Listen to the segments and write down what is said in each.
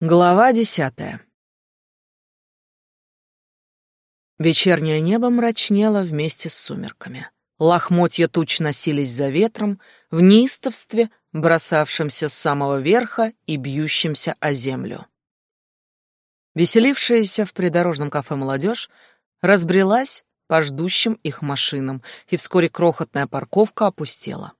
Глава десятая. Вечернее небо мрачнело вместе с сумерками. Лохмотья туч носились за ветром, в неистовстве, бросавшемся с самого верха и бьющемся о землю. Веселившаяся в придорожном кафе молодежь разбрелась по ждущим их машинам, и вскоре крохотная парковка опустела.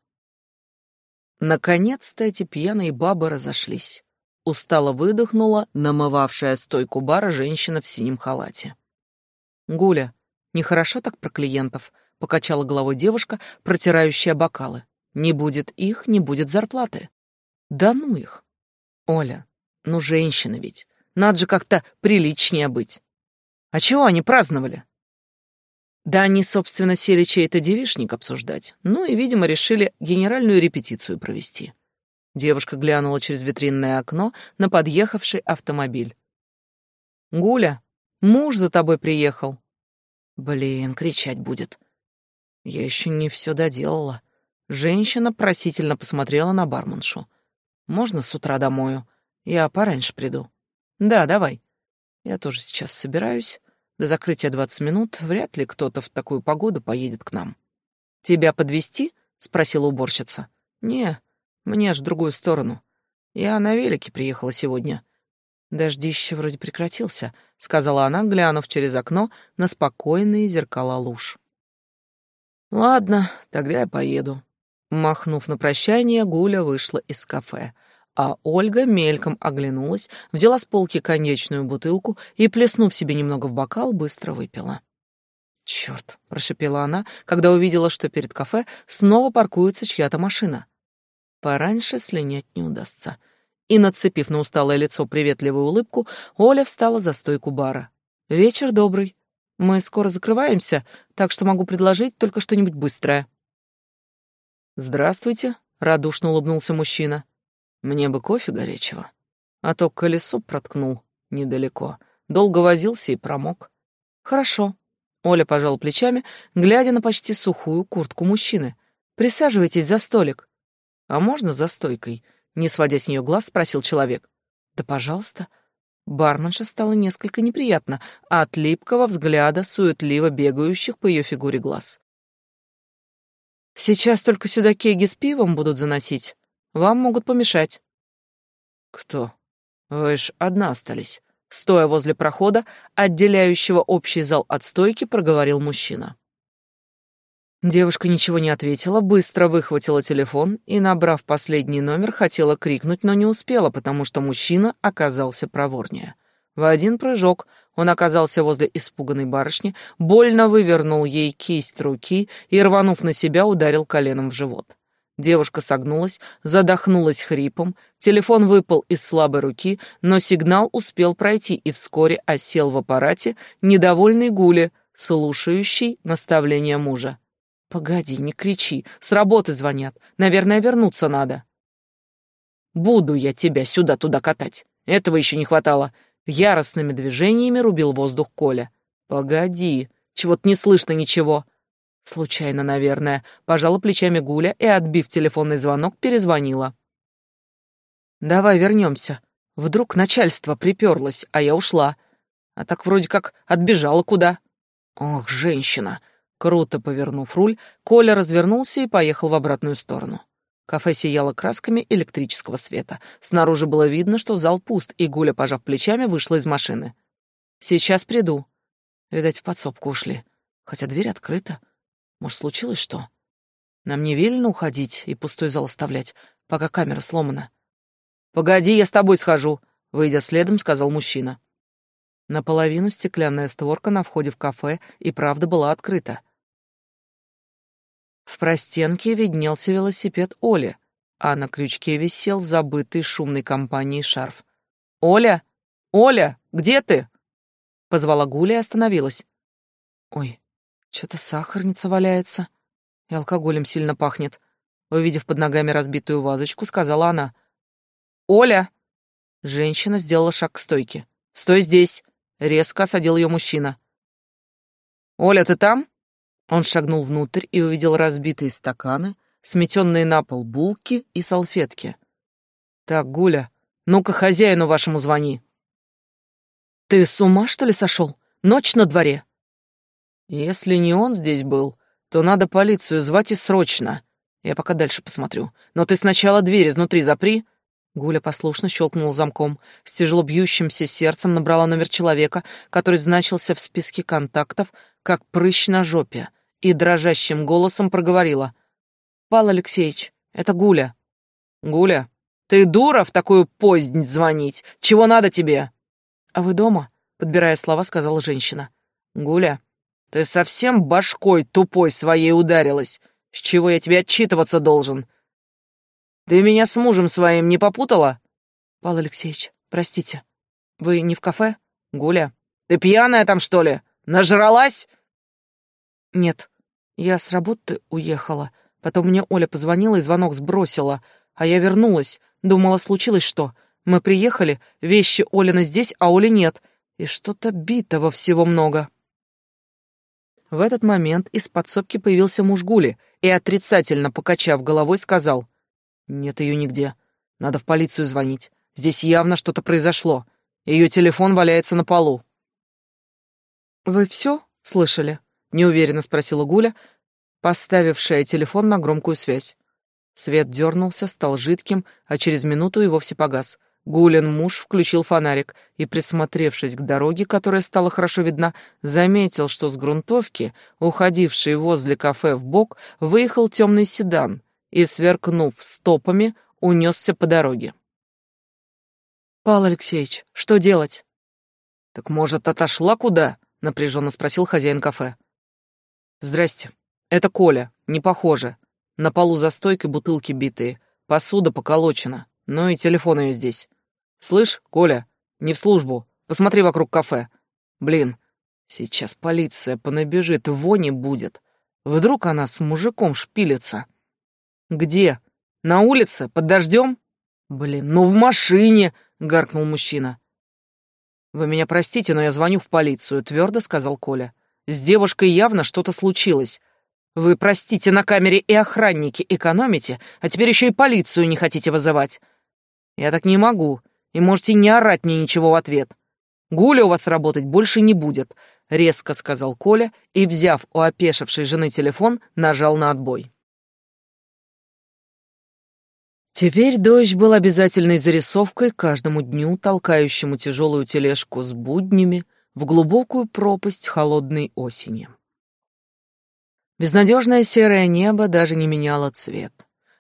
Наконец-то эти пьяные бабы разошлись. Устало выдохнула намывавшая стойку бара женщина в синем халате. «Гуля, нехорошо так про клиентов», — покачала головой девушка, протирающая бокалы. «Не будет их, не будет зарплаты». «Да ну их!» «Оля, ну женщины ведь, надо же как-то приличнее быть». «А чего они праздновали?» Да они, собственно, сели чей-то девишник обсуждать, ну и, видимо, решили генеральную репетицию провести. Девушка глянула через витринное окно на подъехавший автомобиль. «Гуля, муж за тобой приехал». «Блин, кричать будет». Я еще не все доделала. Женщина просительно посмотрела на барменшу. «Можно с утра домою? Я пораньше приду». «Да, давай. Я тоже сейчас собираюсь. До закрытия двадцать минут. Вряд ли кто-то в такую погоду поедет к нам». «Тебя подвести? спросила уборщица. «Не, мне аж в другую сторону. Я на велике приехала сегодня. Дождище вроде прекратился, сказала она, глянув через окно на спокойные зеркала луж. Ладно, тогда я поеду. Махнув на прощание, Гуля вышла из кафе, а Ольга мельком оглянулась, взяла с полки конечную бутылку и, плеснув себе немного в бокал, быстро выпила. «Чёрт!» — прошепела она, когда увидела, что перед кафе снова паркуется чья-то машина. Пораньше слинять не удастся. И, нацепив на усталое лицо приветливую улыбку, Оля встала за стойку бара. «Вечер добрый. Мы скоро закрываемся, так что могу предложить только что-нибудь быстрое». «Здравствуйте», — радушно улыбнулся мужчина. «Мне бы кофе горячего, а то колесо проткнул недалеко. Долго возился и промок». «Хорошо». Оля пожала плечами, глядя на почти сухую куртку мужчины. «Присаживайтесь за столик». «А можно за стойкой?» — не сводя с нее глаз, спросил человек. «Да, пожалуйста». Барменша стало несколько неприятно от липкого взгляда суетливо бегающих по ее фигуре глаз. «Сейчас только сюда кеги с пивом будут заносить. Вам могут помешать». «Кто? Вы ж одна остались». Стоя возле прохода, отделяющего общий зал от стойки, проговорил мужчина. Девушка ничего не ответила, быстро выхватила телефон и, набрав последний номер, хотела крикнуть, но не успела, потому что мужчина оказался проворнее. В один прыжок он оказался возле испуганной барышни, больно вывернул ей кисть руки и, рванув на себя, ударил коленом в живот. Девушка согнулась, задохнулась хрипом, телефон выпал из слабой руки, но сигнал успел пройти и вскоре осел в аппарате недовольный Гули, слушающий наставления мужа. Погоди, не кричи. С работы звонят. Наверное, вернуться надо. Буду я тебя сюда-туда катать. Этого еще не хватало. Яростными движениями рубил воздух Коля. Погоди, чего-то не слышно ничего. Случайно, наверное. Пожала плечами Гуля и, отбив телефонный звонок, перезвонила. Давай вернемся. Вдруг начальство приперлось, а я ушла. А так вроде как отбежала куда. Ох, женщина, Круто повернув руль, Коля развернулся и поехал в обратную сторону. Кафе сияло красками электрического света. Снаружи было видно, что зал пуст, и Гуля, пожав плечами, вышла из машины. «Сейчас приду». Видать, в подсобку ушли. Хотя дверь открыта. Может, случилось что? Нам не велено уходить и пустой зал оставлять, пока камера сломана. «Погоди, я с тобой схожу», — выйдя следом, сказал мужчина. Наполовину стеклянная створка на входе в кафе и правда была открыта. В простенке виднелся велосипед Оли, а на крючке висел забытый шумной компанией шарф. «Оля! Оля! Где ты?» Позвала Гуля и остановилась. «Ой, что-то сахарница валяется, и алкоголем сильно пахнет». Увидев под ногами разбитую вазочку, сказала она. «Оля!» Женщина сделала шаг к стойке. «Стой здесь!» — резко осадил ее мужчина. «Оля, ты там?» Он шагнул внутрь и увидел разбитые стаканы, сметенные на пол булки и салфетки. «Так, Гуля, Ну-ка, хозяину вашему звони. Ты с ума, что ли, сошел? Ночь на дворе. Если не он здесь был, то надо полицию звать и срочно. Я пока дальше посмотрю. Но ты сначала дверь изнутри запри. Гуля послушно щелкнула замком. С тяжело бьющимся сердцем набрала номер человека, который значился в списке контактов, как прыщ на жопе, и дрожащим голосом проговорила. «Пал Алексеевич, это Гуля». «Гуля, ты дура в такую позднь звонить? Чего надо тебе?» «А вы дома?» — подбирая слова, сказала женщина. «Гуля, ты совсем башкой тупой своей ударилась? С чего я тебе отчитываться должен? Ты меня с мужем своим не попутала? Павел Алексеевич, простите. Вы не в кафе? Гуля, ты пьяная там, что ли? Нажралась? Нет, я с работы уехала. Потом мне Оля позвонила и звонок сбросила. А я вернулась. Думала, случилось что. Мы приехали, вещи Олины здесь, а Оли нет. И что-то битого всего много. В этот момент из подсобки появился муж Гули и, отрицательно покачав головой, сказал, «Нет ее нигде. Надо в полицию звонить. Здесь явно что-то произошло. Ее телефон валяется на полу». «Вы все слышали?» — неуверенно спросила Гуля, поставившая телефон на громкую связь. Свет дернулся, стал жидким, а через минуту и вовсе погас. Гулин муж включил фонарик и, присмотревшись к дороге, которая стала хорошо видна, заметил, что с грунтовки, уходившей возле кафе в бок, выехал темный седан и, сверкнув стопами, унесся по дороге. «Павел Алексеевич, что делать?» «Так, может, отошла куда?» — напряженно спросил хозяин кафе. «Здрасте. Это Коля. Не похоже. На полу за стойкой бутылки битые, посуда поколочена, ну и телефон ее здесь. Слышь, Коля, не в службу. Посмотри вокруг кафе. Блин, сейчас полиция понабежит, вони будет. Вдруг она с мужиком шпилится. Где? На улице? Под дождем? Блин, ну в машине, гаркнул мужчина. Вы меня простите, но я звоню в полицию, твердо сказал Коля. С девушкой явно что-то случилось. Вы, простите, на камере и охранники экономите, а теперь еще и полицию не хотите вызывать. Я так не могу и можете не орать мне ничего в ответ. Гуля у вас работать больше не будет», — резко сказал Коля и, взяв у опешившей жены телефон, нажал на отбой. Теперь дождь был обязательной зарисовкой каждому дню, толкающему тяжелую тележку с буднями в глубокую пропасть холодной осени. Безнадежное серое небо даже не меняло цвет.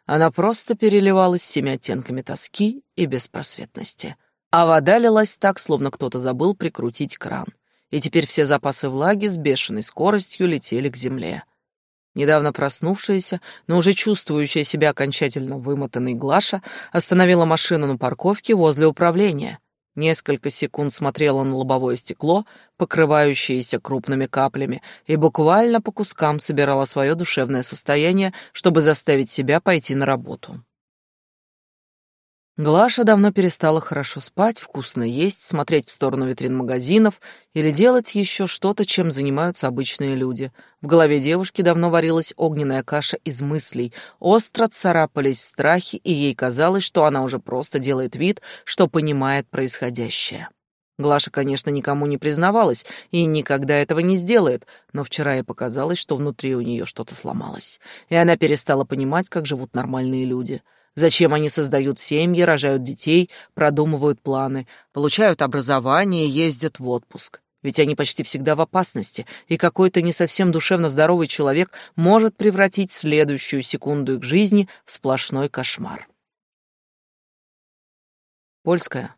Она просто переливалась всеми оттенками тоски и беспросветности. А вода лилась так, словно кто-то забыл прикрутить кран. И теперь все запасы влаги с бешеной скоростью летели к земле. Недавно проснувшаяся, но уже чувствующая себя окончательно вымотанной Глаша остановила машину на парковке возле управления — Несколько секунд смотрела на лобовое стекло, покрывающееся крупными каплями, и буквально по кускам собирала свое душевное состояние, чтобы заставить себя пойти на работу. Глаша давно перестала хорошо спать, вкусно есть, смотреть в сторону витрин магазинов или делать еще что-то, чем занимаются обычные люди. В голове девушки давно варилась огненная каша из мыслей, остро царапались страхи, и ей казалось, что она уже просто делает вид, что понимает происходящее. Глаша, конечно, никому не признавалась и никогда этого не сделает, но вчера ей показалось, что внутри у нее что-то сломалось, и она перестала понимать, как живут нормальные люди — Зачем они создают семьи, рожают детей, продумывают планы, получают образование ездят в отпуск? Ведь они почти всегда в опасности, и какой-то не совсем душевно здоровый человек может превратить следующую секунду их жизни в сплошной кошмар. Польская.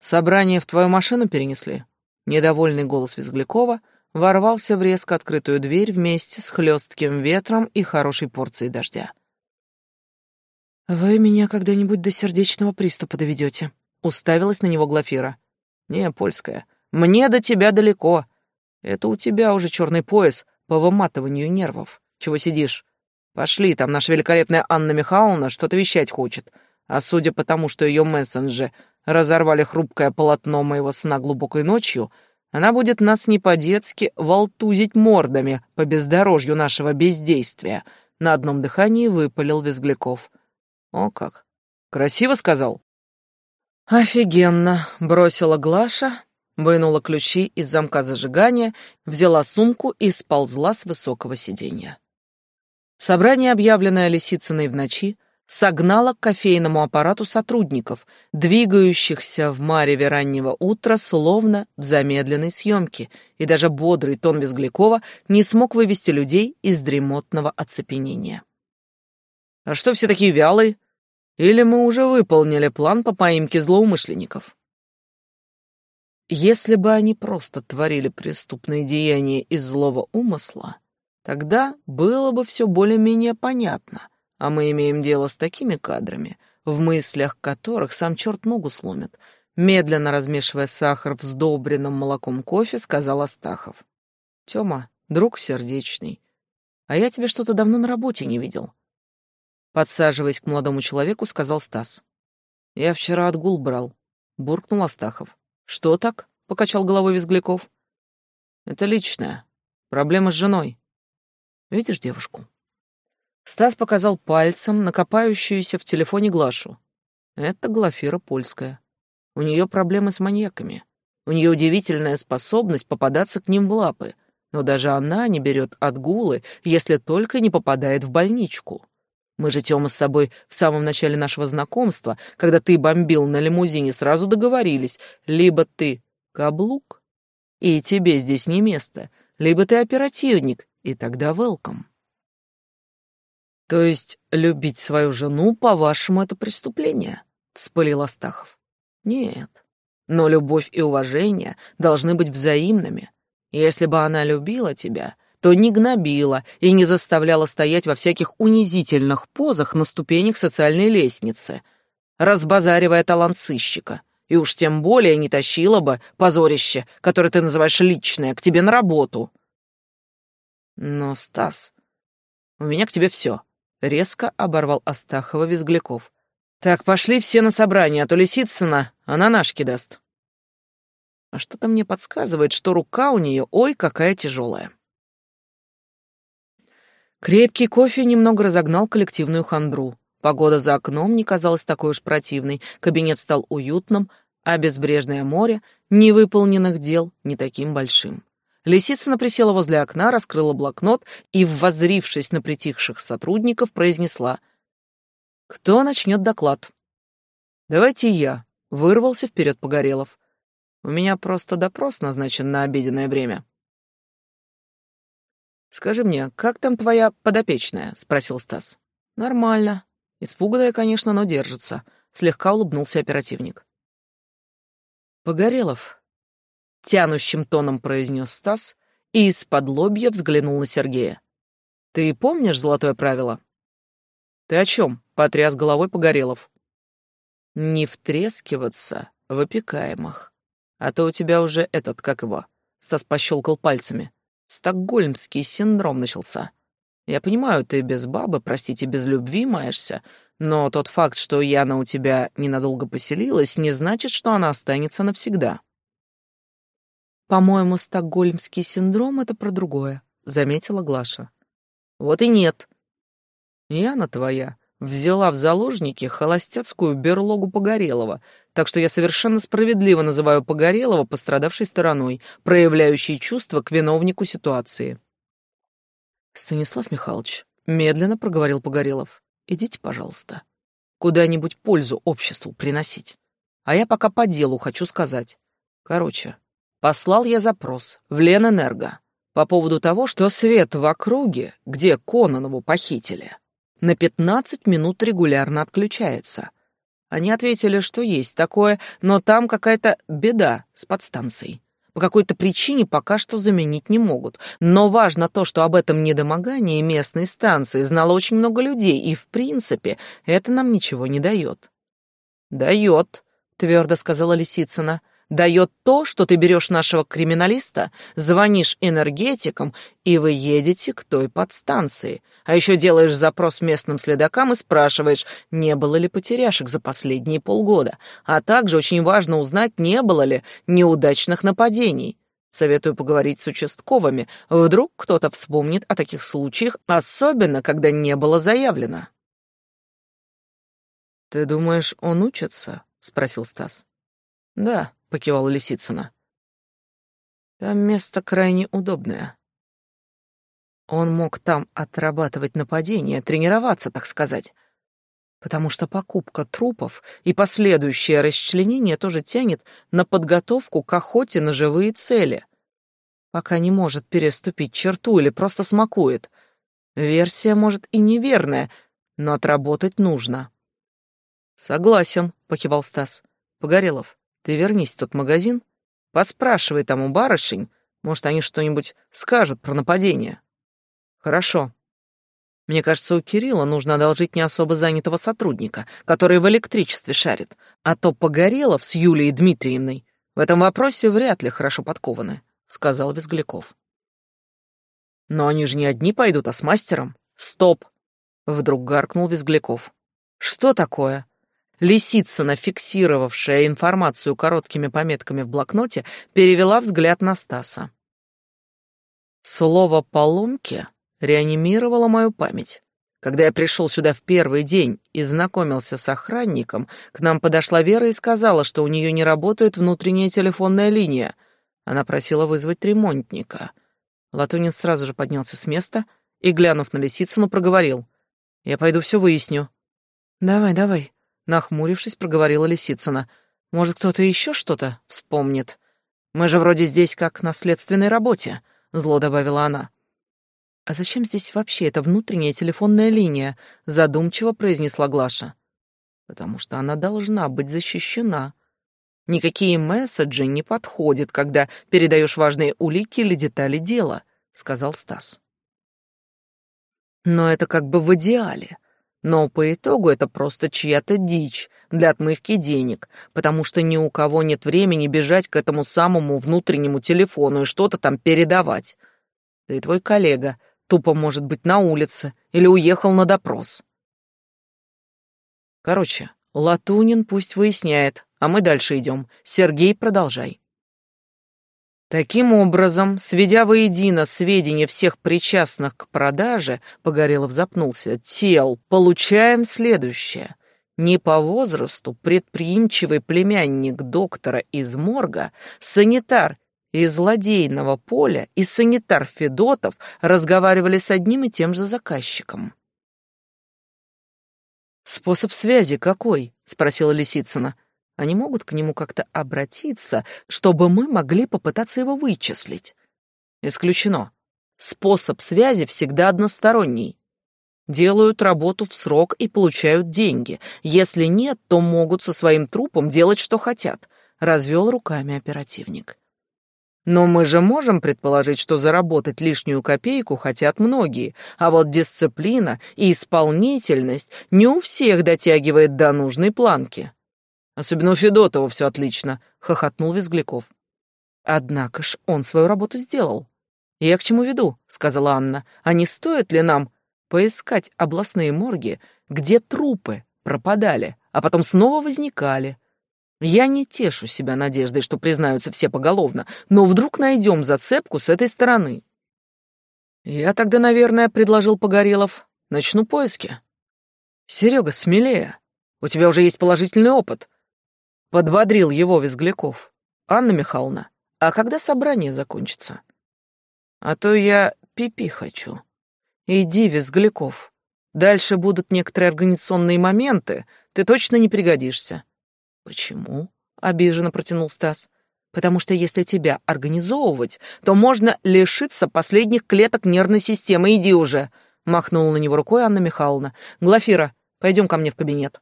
Собрание в твою машину перенесли? Недовольный голос Визглякова ворвался в резко открытую дверь вместе с хлестким ветром и хорошей порцией дождя. «Вы меня когда-нибудь до сердечного приступа доведете?» — уставилась на него Глафира. «Не, польская, мне до тебя далеко. Это у тебя уже черный пояс по выматыванию нервов. Чего сидишь? Пошли, там наша великолепная Анна Михайловна что-то вещать хочет. А судя по тому, что ее мессенджи разорвали хрупкое полотно моего сна глубокой ночью, она будет нас не по-детски волтузить мордами по бездорожью нашего бездействия. На одном дыхании выпалил Визгляков. О как! Красиво сказал? «Офигенно!» — бросила Глаша, вынула ключи из замка зажигания, взяла сумку и сползла с высокого сиденья. Собрание, объявленное Лисицыной в ночи, согнало к кофейному аппарату сотрудников, двигающихся в мареве раннего утра словно в замедленной съемке, и даже бодрый тон Безглякова не смог вывести людей из дремотного оцепенения. «А что все такие вялые?» Или мы уже выполнили план по поимке злоумышленников? Если бы они просто творили преступные деяния из злого умысла, тогда было бы все более-менее понятно, а мы имеем дело с такими кадрами, в мыслях которых сам черт ногу сломит, медленно размешивая сахар в сдобренном молоком кофе, сказал Астахов. «Тёма, друг сердечный, а я тебя что-то давно на работе не видел. Подсаживаясь к молодому человеку, сказал Стас. «Я вчера отгул брал», — буркнул Астахов. «Что так?» — покачал головой Визгляков. «Это личное. Проблема с женой. Видишь девушку?» Стас показал пальцем накопающуюся в телефоне Глашу. Это Глафира Польская. У нее проблемы с маньяками. У нее удивительная способность попадаться к ним в лапы, но даже она не берет отгулы, если только не попадает в больничку. Мы же, Тёма, с тобой в самом начале нашего знакомства, когда ты бомбил на лимузине, сразу договорились. Либо ты каблук, и тебе здесь не место, либо ты оперативник, и тогда велком. То есть любить свою жену, по-вашему, это преступление? Вспылил Астахов. Нет, но любовь и уважение должны быть взаимными. Если бы она любила тебя, то не гнобила и не заставляла стоять во всяких унизительных позах на ступенях социальной лестницы, разбазаривая талант сыщика. И уж тем более не тащила бы позорище, которое ты называешь личное, к тебе на работу. Но, Стас, у меня к тебе все. Резко оборвал Астахова Визгляков. Так, пошли все на собрание, а то Лисицына она нашки даст. А что-то мне подсказывает, что рука у нее, ой, какая тяжелая. Крепкий кофе немного разогнал коллективную хандру. Погода за окном не казалась такой уж противной, кабинет стал уютным, а безбрежное море невыполненных дел не таким большим. Лисицына присела возле окна, раскрыла блокнот и, воззрившись на притихших сотрудников, произнесла «Кто начнет доклад?» «Давайте я», — вырвался вперед Погорелов. «У меня просто допрос назначен на обеденное время». «Скажи мне, как там твоя подопечная?» — спросил Стас. «Нормально. Испуганная, конечно, но держится», — слегка улыбнулся оперативник. «Погорелов», — тянущим тоном произнес Стас и из-под лобья взглянул на Сергея. «Ты помнишь золотое правило?» «Ты о чем?» — потряс головой Погорелов. «Не втрескиваться в опекаемых. А то у тебя уже этот, как его?» Стас пощелкал пальцами. Стокгольмский синдром начался. Я понимаю, ты без бабы, простите, без любви маешься, но тот факт, что Яна у тебя ненадолго поселилась, не значит, что она останется навсегда. По-моему, стокгольмский синдром — это про другое, — заметила Глаша. Вот и нет. Яна твоя взяла в заложники холостяцкую берлогу Погорелова, так что я совершенно справедливо называю Погорелова пострадавшей стороной, проявляющей чувства к виновнику ситуации. Станислав Михайлович, медленно проговорил Погорелов, идите, пожалуйста, куда-нибудь пользу обществу приносить. А я пока по делу хочу сказать. Короче, послал я запрос в Ленэнерго по поводу того, что свет в округе, где Кононову похитили, на 15 минут регулярно отключается. Они ответили, что есть такое, но там какая-то беда с подстанцией. По какой-то причине пока что заменить не могут. Но важно то, что об этом недомогании местной станции знало очень много людей, и, в принципе, это нам ничего не дает. «Дает», — твердо сказала Лисицына дает то, что ты берешь нашего криминалиста, звонишь энергетикам, и вы едете к той подстанции. А еще делаешь запрос местным следакам и спрашиваешь, не было ли потеряшек за последние полгода. А также очень важно узнать, не было ли неудачных нападений. Советую поговорить с участковыми. Вдруг кто-то вспомнит о таких случаях, особенно когда не было заявлено. «Ты думаешь, он учится?» спросил Стас. Да, покивала Лисицына. Там место крайне удобное. Он мог там отрабатывать нападения, тренироваться, так сказать. Потому что покупка трупов и последующее расчленение тоже тянет на подготовку к охоте на живые цели. Пока не может переступить черту или просто смакует. Версия, может, и неверная, но отработать нужно. «Согласен», — покивал Стас. «Погорелов, ты вернись в тот магазин, поспрашивай там у барышень, может, они что-нибудь скажут про нападение». «Хорошо». Мне кажется, у Кирилла нужно одолжить не особо занятого сотрудника, который в электричестве шарит, а то Погорелов с Юлией Дмитриевной в этом вопросе вряд ли хорошо подкованы, — сказал Визгляков. Но они же не одни пойдут, а с мастером. Стоп! Вдруг гаркнул Визгляков. Что такое? Лисицына, фиксировавшая информацию короткими пометками в блокноте, перевела взгляд на Стаса. Слово «поломки» реанимировало мою память. Когда я пришел сюда в первый день и знакомился с охранником, к нам подошла Вера и сказала, что у нее не работает внутренняя телефонная линия. Она просила вызвать ремонтника. Латунин сразу же поднялся с места и, глянув на Лисицыну, проговорил. «Я пойду все выясню». «Давай, давай», Нахмурившись, проговорила Лисицына. «Может, кто-то еще что-то вспомнит? Мы же вроде здесь как на следственной работе», — зло добавила она. «А зачем здесь вообще эта внутренняя телефонная линия?» — задумчиво произнесла Глаша. «Потому что она должна быть защищена. Никакие месседжи не подходят, когда передаешь важные улики или детали дела», — сказал Стас. «Но это как бы в идеале. Но по итогу это просто чья-то дичь для отмывки денег, потому что ни у кого нет времени бежать к этому самому внутреннему телефону и что-то там передавать. Да и твой коллега тупо может быть на улице или уехал на допрос. Короче, Латунин пусть выясняет, а мы дальше идем. Сергей, продолжай. Таким образом, сведя воедино сведения всех причастных к продаже, Погорелов запнулся, тел, получаем следующее. Не по возрасту предприимчивый племянник доктора из морга, санитар из ладейного поля и санитар Федотов разговаривали с одним и тем же заказчиком. «Способ связи какой?» — спросила Лисицына. Они могут к нему как-то обратиться, чтобы мы могли попытаться его вычислить. Исключено. Способ связи всегда односторонний. Делают работу в срок и получают деньги. Если нет, то могут со своим трупом делать, что хотят. Развел руками оперативник. Но мы же можем предположить, что заработать лишнюю копейку хотят многие, а вот дисциплина и исполнительность не у всех дотягивает до нужной планки. Особенно у Федотова все отлично, хохотнул Визгляков. Однако ж он свою работу сделал. Я к чему веду, сказала Анна. А не стоит ли нам поискать областные морги, где трупы пропадали, а потом снова возникали? Я не тешу себя надеждой, что признаются все поголовно, но вдруг найдем зацепку с этой стороны. Я тогда, наверное, предложил Погорелов, начну поиски. Серега, смелее. У тебя уже есть положительный опыт. Подбодрил его Визгляков. Анна Михайловна, а когда собрание закончится? А то я пипи хочу. Иди, Визгляков. Дальше будут некоторые организационные моменты, ты точно не пригодишься. Почему? Обиженно протянул Стас. Потому что если тебя организовывать, то можно лишиться последних клеток нервной системы. Иди уже, махнула на него рукой Анна Михайловна. Глафира, пойдем ко мне в кабинет.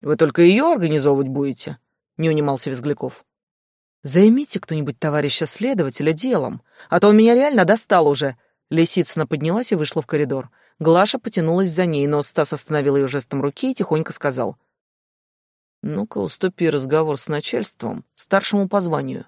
Вы только ее организовывать будете?» — не унимался Визгляков. «Займите кто-нибудь товарища следователя делом, а то он меня реально достал уже». Лисицына поднялась и вышла в коридор. Глаша потянулась за ней, но Стас остановил ее жестом руки и тихонько сказал. «Ну-ка, уступи разговор с начальством, старшему по званию».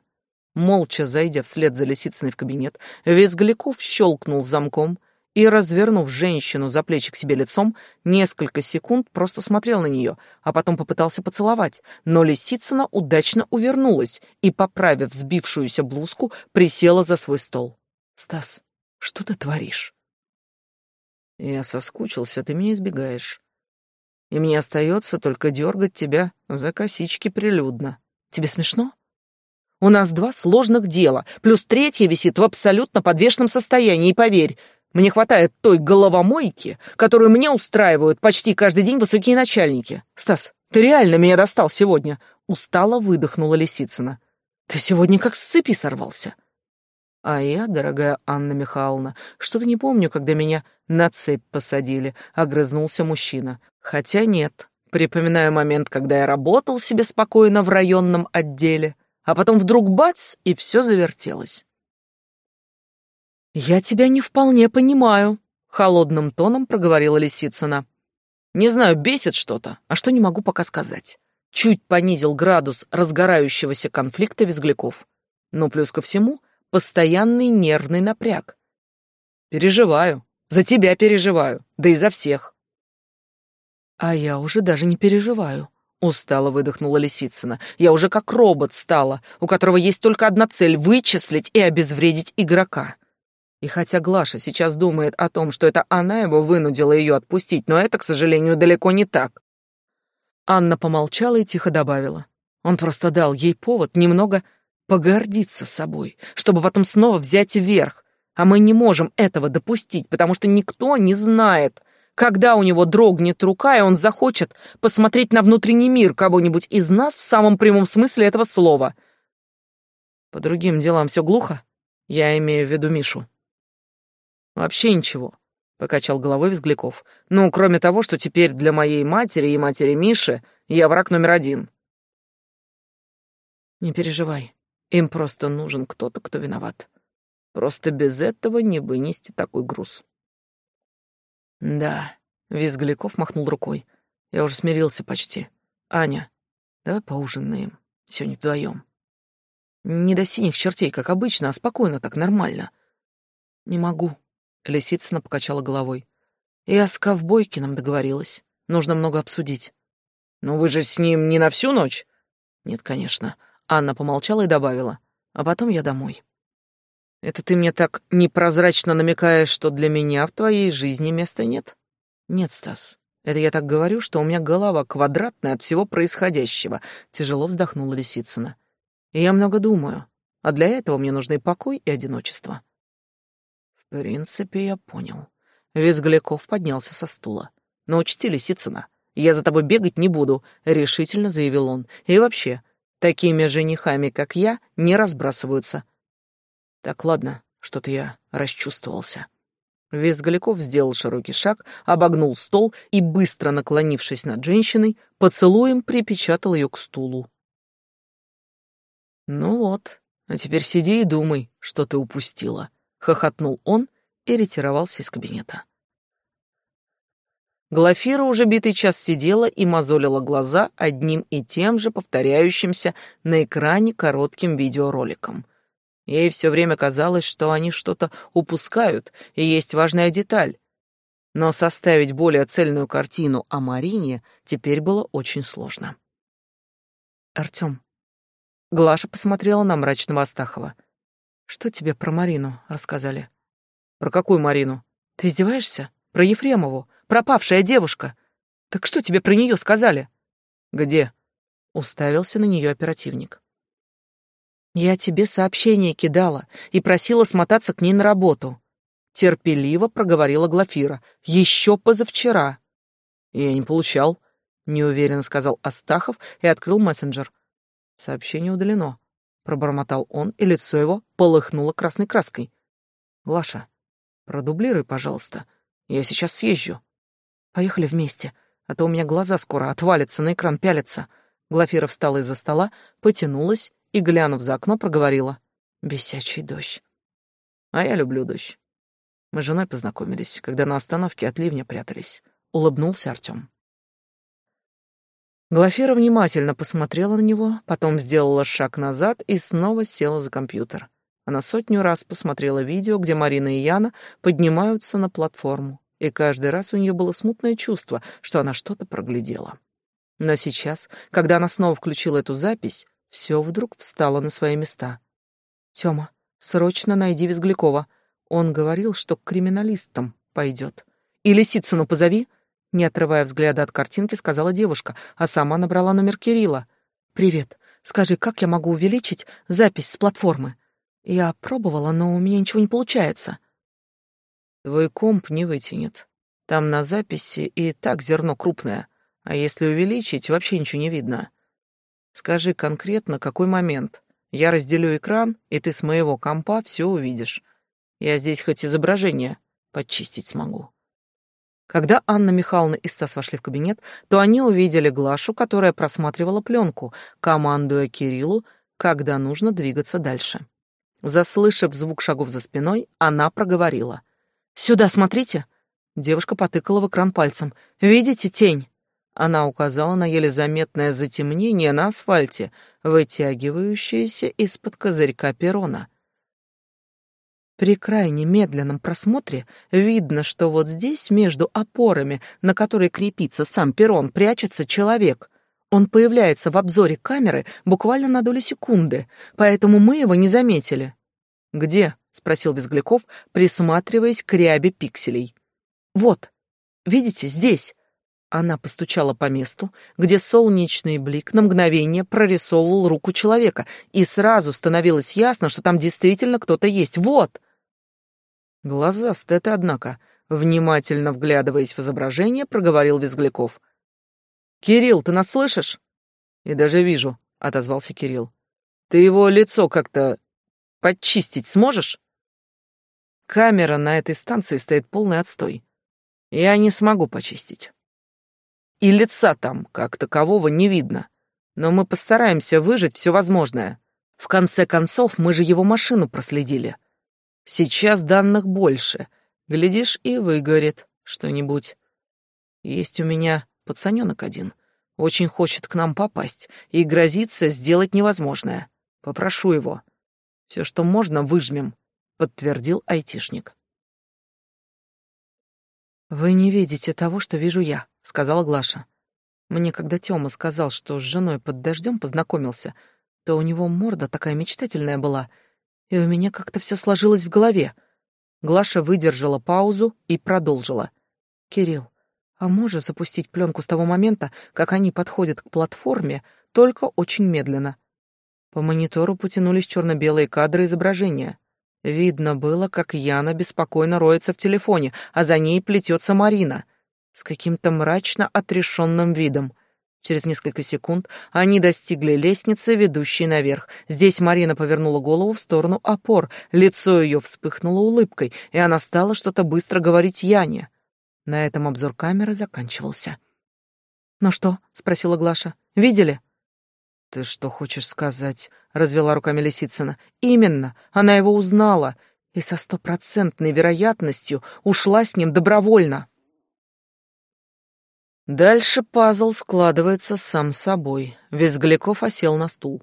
Молча зайдя вслед за Лисицыной в кабинет, Визгляков щелкнул замком — и, развернув женщину за плечи к себе лицом, несколько секунд просто смотрел на нее, а потом попытался поцеловать, но Лисицына удачно увернулась и, поправив сбившуюся блузку, присела за свой стол. «Стас, что ты творишь?» «Я соскучился, ты меня избегаешь». и мне остается только дергать тебя за косички прилюдно. Тебе смешно? У нас два сложных дела, плюс третье висит в абсолютно подвешенном состоянии, и поверь, мне хватает той головомойки, которую мне устраивают почти каждый день высокие начальники. Стас, ты реально меня достал сегодня. Устало выдохнула Лисицына. Ты сегодня как с цепи сорвался. А я, дорогая Анна Михайловна, что-то не помню, когда меня на цепь посадили, огрызнулся мужчина. Хотя нет, припоминаю момент, когда я работал себе спокойно в районном отделе, а потом вдруг бац, и все завертелось. «Я тебя не вполне понимаю», — холодным тоном проговорила Лисицына. «Не знаю, бесит что-то, а что не могу пока сказать». Чуть понизил градус разгорающегося конфликта Визгляков. Но плюс ко всему постоянный нервный напряг. «Переживаю. За тебя переживаю. Да и за всех». «А я уже даже не переживаю», — устало выдохнула Лисицына. «Я уже как робот стала, у которого есть только одна цель — вычислить и обезвредить игрока». И хотя Глаша сейчас думает о том, что это она его вынудила ее отпустить, но это, к сожалению, далеко не так. Анна помолчала и тихо добавила. Он просто дал ей повод немного погордиться собой, чтобы потом снова взять вверх. А мы не можем этого допустить, потому что никто не знает, когда у него дрогнет рука, и он захочет посмотреть на внутренний мир кого-нибудь из нас в самом прямом смысле этого слова. По другим делам все глухо. Я имею в виду Мишу. Вообще ничего, покачал головой Взгляков. Ну, кроме того, что теперь для моей матери и матери Миши я враг номер один. Не переживай. Им просто нужен кто-то, кто виноват. Просто без этого не вынести такой груз. Да, Визгляков махнул рукой. Я уже смирился почти. Аня, давай поужинаем. Сегодня вдвоем. Не до синих чертей, как обычно, а спокойно, так нормально. Не могу, Лисицына покачала головой. Я с ковбойкиным договорилась. Нужно много обсудить. Но вы же с ним не на всю ночь? Нет, конечно. Анна помолчала и добавила. А потом я домой. Это ты мне так непрозрачно намекаешь, что для меня в твоей жизни места нет? Нет, Стас. Это я так говорю, что у меня голова квадратная от всего происходящего. Тяжело вздохнула Лисицына. И я много думаю. А для этого мне нужны покой и одиночество. В принципе, я понял. Визгляков поднялся со стула. Но учти, Лисицына, я за тобой бегать не буду, решительно заявил он. И вообще, такими женихами, как я, не разбрасываются. Так, ладно, что-то я расчувствовался. Визгляков сделал широкий шаг, обогнул стол и, быстро наклонившись над женщиной, поцелуем припечатал ее к стулу. «Ну вот, а теперь сиди и думай, что ты упустила», хохотнул он и ретировался из кабинета. Глафира уже битый час сидела и мозолила глаза одним и тем же повторяющимся на экране коротким видеороликом. Ей все время казалось, что они что-то упускают, и есть важная деталь. Но составить более цельную картину о Марине теперь было очень сложно. «Артём». Глаша посмотрела на мрачного Астахова. Что тебе про Марину рассказали? Про какую Марину? Ты издеваешься? Про Ефремову, пропавшая девушка. Так что тебе про нее сказали? Где? Уставился на нее оперативник. Я тебе сообщение кидала и просила смотаться к ней на работу. Терпеливо проговорила Глафира. Еще позавчера. Я не получал, неуверенно сказал Астахов и открыл мессенджер. Сообщение удалено пробормотал он, и лицо его полыхнуло красной краской. Глаша, продублируй, пожалуйста. Я сейчас съезжу. Поехали вместе, а то у меня глаза скоро отвалятся, на экран пялятся. Глафира встала из-за стола, потянулась и, глянув за окно, проговорила: "Бесячий дождь". А я люблю дождь. Мы с женой познакомились, когда на остановке от ливня прятались. Улыбнулся Артём. Глафира внимательно посмотрела на него, потом сделала шаг назад и снова села за компьютер. Она сотню раз посмотрела видео, где Марина и Яна поднимаются на платформу, и каждый раз у нее было смутное чувство, что она что-то проглядела. Но сейчас, когда она снова включила эту запись, все вдруг встало на свои места. «Тёма, срочно найди Визглякова. Он говорил, что к криминалистам пойдет. И Лисицыну позови. Не отрывая взгляда от картинки, сказала девушка, а сама набрала номер Кирилла. «Привет. Скажи, как я могу увеличить запись с платформы? Я пробовала, но у меня ничего не получается». «Твой комп не вытянет. Там на записи и так зерно крупное, а если увеличить, вообще ничего не видно. Скажи конкретно, какой момент. Я разделю экран, и ты с моего компа все увидишь. Я здесь хоть изображение подчистить смогу». Когда Анна Михайловна и Стас вошли в кабинет, то они увидели Глашу, которая просматривала пленку, командуя Кириллу, когда нужно двигаться дальше. Заслышав звук шагов за спиной, она проговорила. «Сюда смотрите!» Девушка потыкала в экран пальцем. «Видите тень?» Она указала на еле заметное затемнение на асфальте, вытягивающееся из-под козырька перрона. При крайне медленном просмотре видно, что вот здесь, между опорами, на которые крепится сам перрон, прячется человек. Он появляется в обзоре камеры буквально на долю секунды, поэтому мы его не заметили. «Где?» — спросил Безгляков, присматриваясь к рябе пикселей. «Вот, видите, здесь». Она постучала по месту, где солнечный блик на мгновение прорисовывал руку человека, и сразу становилось ясно, что там действительно кто-то есть. Вот! Глазастый это, однако, внимательно вглядываясь в изображение, проговорил Визгляков. «Кирилл, ты нас слышишь?» «И даже вижу», — отозвался Кирилл. «Ты его лицо как-то подчистить сможешь?» Камера на этой станции стоит полный отстой. Я не смогу почистить. И лица там, как такового, не видно. Но мы постараемся выжить все возможное. В конце концов, мы же его машину проследили. Сейчас данных больше. Глядишь, и выгорит что-нибудь. Есть у меня пацаненок один. Очень хочет к нам попасть и грозится сделать невозможное. Попрошу его. Все, что можно, выжмем, подтвердил айтишник. Вы не видите того, что вижу я, сказала Глаша. Мне когда Тёма сказал, что с женой под дождем познакомился, то у него морда такая мечтательная была — и у меня как-то все сложилось в голове. Глаша выдержала паузу и продолжила. «Кирилл, а можешь запустить пленку с того момента, как они подходят к платформе, только очень медленно?» По монитору потянулись черно-белые кадры изображения. Видно было, как Яна беспокойно роется в телефоне, а за ней плетется Марина с каким-то мрачно отрешенным видом. Через несколько секунд они достигли лестницы, ведущей наверх. Здесь Марина повернула голову в сторону опор. Лицо ее вспыхнуло улыбкой, и она стала что-то быстро говорить Яне. На этом обзор камеры заканчивался. «Ну что?» — спросила Глаша. «Видели?» «Ты что хочешь сказать?» — развела руками Лисицына. «Именно. Она его узнала и со стопроцентной вероятностью ушла с ним добровольно». Дальше пазл складывается сам собой. Визгляков осел на стул.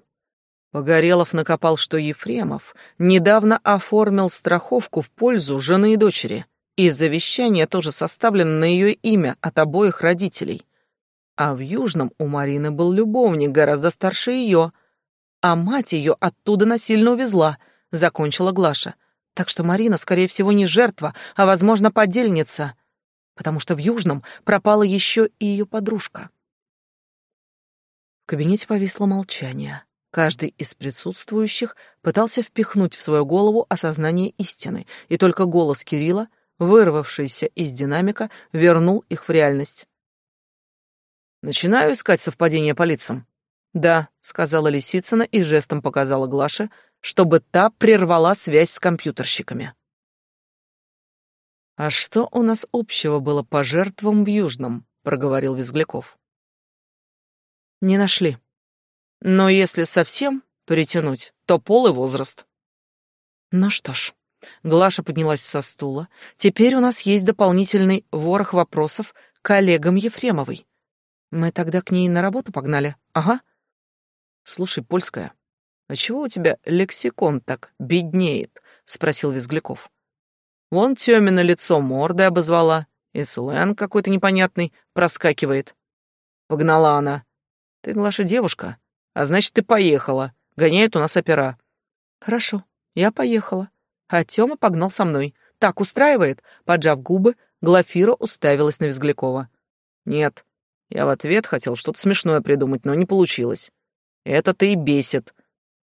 Погорелов накопал, что Ефремов недавно оформил страховку в пользу жены и дочери, и завещание тоже составлено на ее имя от обоих родителей. А в Южном у Марины был любовник, гораздо старше ее, а мать ее оттуда насильно увезла, закончила Глаша. Так что Марина, скорее всего, не жертва, а, возможно, подельница потому что в Южном пропала еще и ее подружка. В кабинете повисло молчание. Каждый из присутствующих пытался впихнуть в свою голову осознание истины, и только голос Кирилла, вырвавшийся из динамика, вернул их в реальность. «Начинаю искать совпадение по лицам». «Да», — сказала Лисицына и жестом показала Глаше, чтобы та прервала связь с компьютерщиками. «А что у нас общего было по жертвам в Южном?» — проговорил Визгляков. «Не нашли. Но если совсем притянуть, то пол и возраст». «Ну что ж». Глаша поднялась со стула. «Теперь у нас есть дополнительный ворох вопросов к коллегам Ефремовой. Мы тогда к ней на работу погнали. Ага». «Слушай, Польская, а чего у тебя лексикон так беднеет?» — спросил Визгляков. Вон Тёмина лицо мордой обозвала, и сленг какой-то непонятный проскакивает. Погнала она. Ты, Глаша, девушка, а значит, ты поехала. Гоняет у нас опера. Хорошо, я поехала. А Тёма погнал со мной. Так устраивает? Поджав губы, Глафира уставилась на Визглякова. Нет. Я в ответ хотел что-то смешное придумать, но не получилось. Это-то и бесит.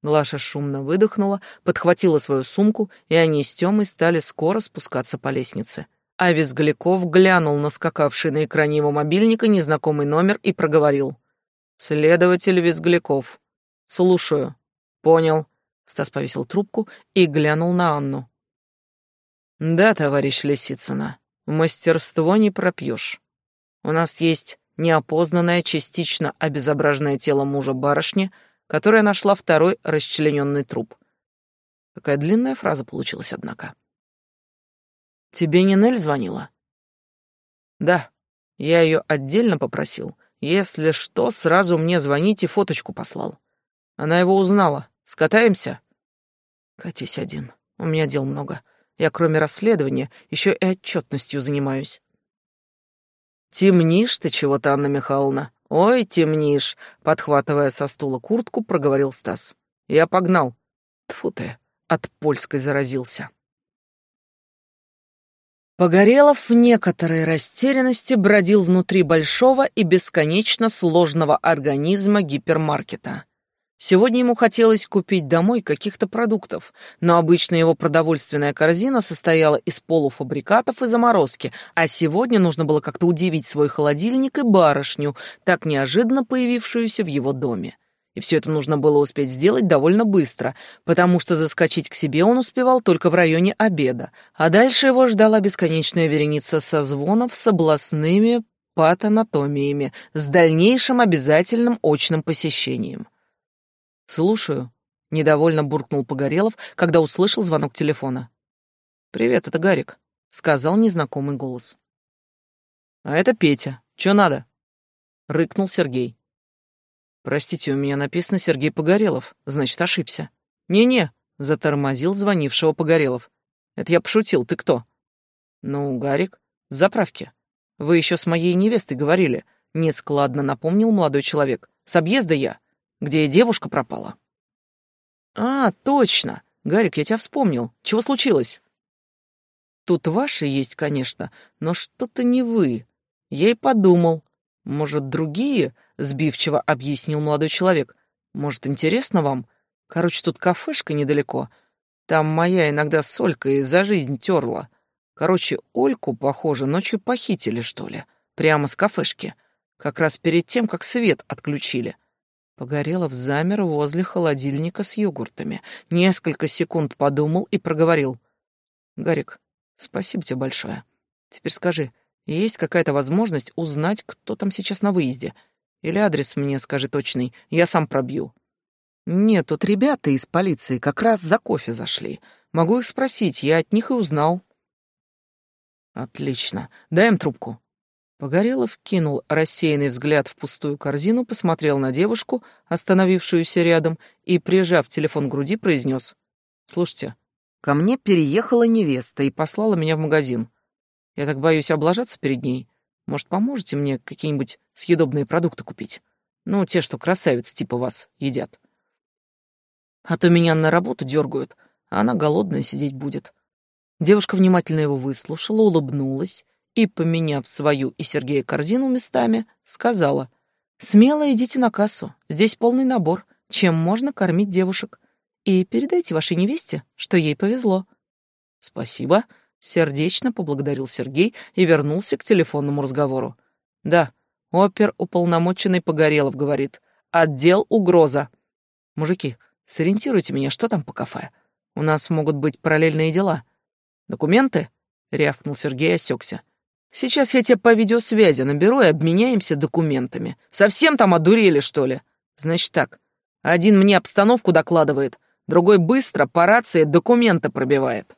Глаша шумно выдохнула, подхватила свою сумку, и они с Тёмой стали скоро спускаться по лестнице. А Визгляков глянул на скакавший на экране его мобильника незнакомый номер и проговорил. «Следователь Визгляков. Слушаю». «Понял». Стас повесил трубку и глянул на Анну. «Да, товарищ Лисицына, мастерство не пропьешь. У нас есть неопознанное, частично обезображенное тело мужа барышни — которая нашла второй расчлененный труп. Какая длинная фраза получилась, однако. «Тебе не Нель звонила?» «Да, я ее отдельно попросил. Если что, сразу мне звоните, фоточку послал. Она его узнала. Скатаемся?» «Катись один. У меня дел много. Я, кроме расследования, еще и отчетностью занимаюсь». «Темнишь ты чего-то, Анна Михайловна. «Ой, темнишь!» — подхватывая со стула куртку, проговорил Стас. «Я погнал». Тфу ты, от польской заразился. Погорелов в некоторой растерянности бродил внутри большого и бесконечно сложного организма гипермаркета. Сегодня ему хотелось купить домой каких-то продуктов, но обычно его продовольственная корзина состояла из полуфабрикатов и заморозки, а сегодня нужно было как-то удивить свой холодильник и барышню, так неожиданно появившуюся в его доме. И все это нужно было успеть сделать довольно быстро, потому что заскочить к себе он успевал только в районе обеда, а дальше его ждала бесконечная вереница созвонов с областными патанатомиями с дальнейшим обязательным очным посещением. «Слушаю», — недовольно буркнул Погорелов, когда услышал звонок телефона. «Привет, это Гарик», — сказал незнакомый голос. «А это Петя. Чё надо?» — рыкнул Сергей. «Простите, у меня написано Сергей Погорелов, значит, ошибся». «Не-не», — затормозил звонившего Погорелов. «Это я пошутил, ты кто?» «Ну, Гарик, с заправки. Вы еще с моей невестой говорили», — нескладно напомнил молодой человек. «С объезда я где девушка пропала. А, точно. Гарик, я тебя вспомнил. Чего случилось? Тут ваши есть, конечно, но что-то не вы. Я и подумал. Может, другие? Сбивчиво объяснил молодой человек. Может, интересно вам? Короче, тут кафешка недалеко. Там моя иногда солька и за жизнь терла. Короче, Ольку, похоже, ночью похитили, что ли. Прямо с кафешки. Как раз перед тем, как свет отключили. Погорелов замер возле холодильника с йогуртами. Несколько секунд подумал и проговорил. «Гарик, спасибо тебе большое. Теперь скажи, есть какая-то возможность узнать, кто там сейчас на выезде? Или адрес мне скажи точный, я сам пробью». «Нет, тут ребята из полиции как раз за кофе зашли. Могу их спросить, я от них и узнал». «Отлично. Дай им трубку». Погорелов кинул рассеянный взгляд в пустую корзину, посмотрел на девушку, остановившуюся рядом, и, прижав телефон к груди, произнес. «Слушайте, ко мне переехала невеста и послала меня в магазин. Я так боюсь облажаться перед ней. Может, поможете мне какие-нибудь съедобные продукты купить? Ну, те, что красавицы типа вас едят. А то меня на работу дергают, а она голодная сидеть будет». Девушка внимательно его выслушала, улыбнулась и, поменяв свою и Сергея корзину местами, сказала, «Смело идите на кассу, здесь полный набор, чем можно кормить девушек, и передайте вашей невесте, что ей повезло». «Спасибо», — сердечно поблагодарил Сергей и вернулся к телефонному разговору. «Да, опер уполномоченный Погорелов говорит. Отдел угроза. Мужики, сориентируйте меня, что там по кафе? У нас могут быть параллельные дела. Документы?» — рявкнул Сергей, осекся. Сейчас я тебя по видеосвязи наберу и обменяемся документами. Совсем там одурели, что ли? Значит так, один мне обстановку докладывает, другой быстро по рации документы пробивает.